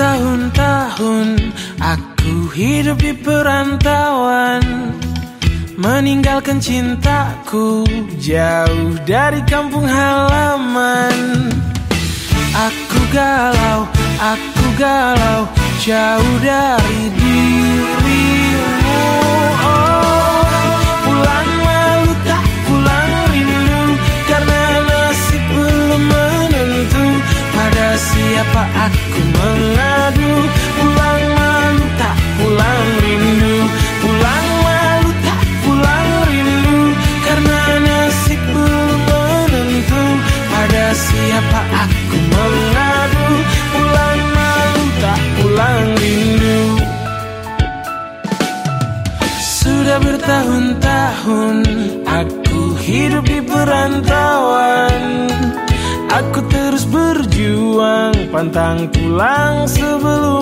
Bertahun-tahun aku hidup di perantauan. Meninggalkan cintaku jauh dari kampung halaman. Aku galau, aku galau jauh dari diri. menyapa Aku mengadu? Pulang malu tak pulang rindu. Sudah bertahun-tahun Aku hidup di perantauan. Aku terus berjuang Pantang pulang sebelum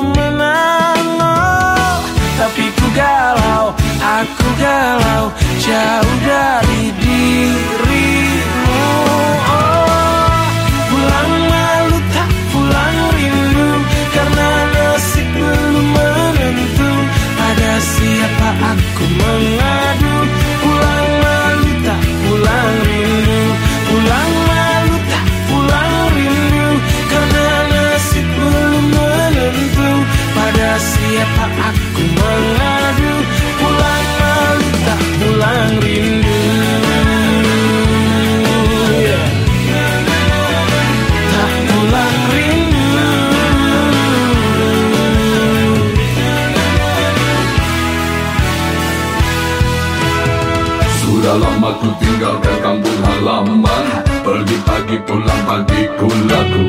Sudah lama ku tinggalkan kampung halaman. Pergi pagi pulang pagi ku laku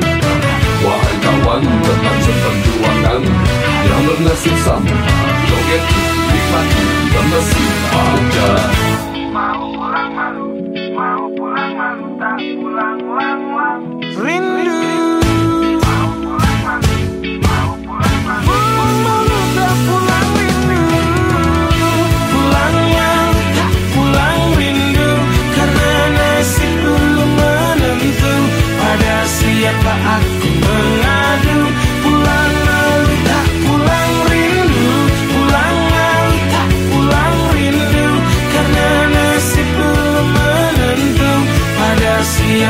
Wahai kawan tetap seperjuangan. Yang bernasib sama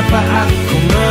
pa ako nga